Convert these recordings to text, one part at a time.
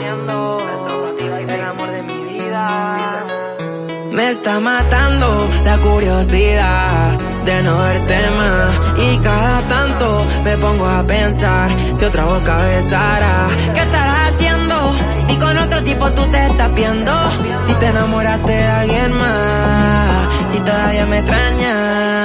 haciendo el amor de mi vida. Me está matando la curiosidad de no verte más y cada tanto me pongo a pensar si otra boca besará. ¿Qué estarás haciendo si con otro tipo tú te estás viendo? Si te enamoraste de alguien más, si todavía me extrañas.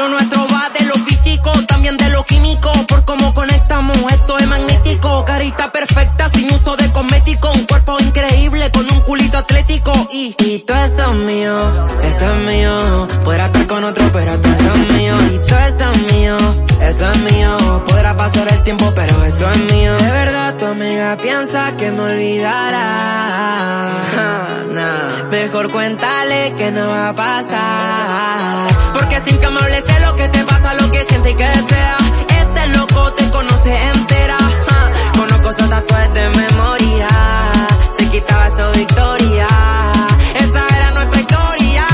Lo nuestro va de lo físico, también de lo químico. Por cómo conectamos, esto es magnético. Carita perfecta, sin uso de cosmético. Un cuerpo increíble, con un culito atlético. Y, y todo eso es mío, eso es mío. Podrá estar con otro, pero todo eso es mío. Y todo eso es mío, eso es mío. Podrá pasar el tiempo, pero eso es mío. De verdad, tu amiga piensa que me olvidará. Mejor cuéntale que no va a pasar. Me hables de lo que te pasa, lo que siente y que desea. Este loco te conoce entera. Conozco sus tatuajes de memoria. Te quitaba su victoria. Esa era nuestra historia.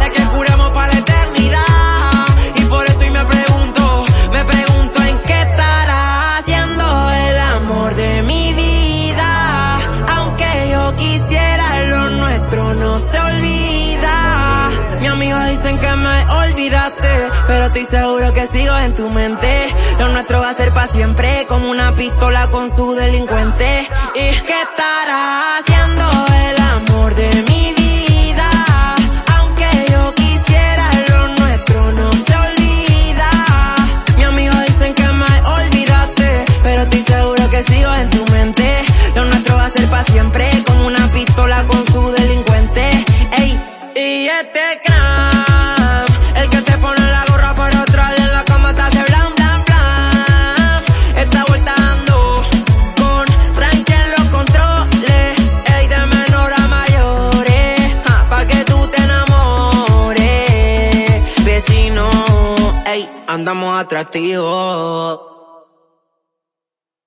La que juramos para la eternidad. Y por eso hoy me pregunto, me pregunto en qué estará haciendo el amor de mi vida. Aunque yo quisiera, lo nuestro no se olvida. Mi amigo dicen que me olvidaste, pero estoy seguro que sigo en tu mente. Lo nuestro va a ser para siempre, como una pistola con su delincuente. ¿Y qué estará andamos atractivos.